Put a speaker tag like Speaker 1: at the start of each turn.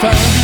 Speaker 1: found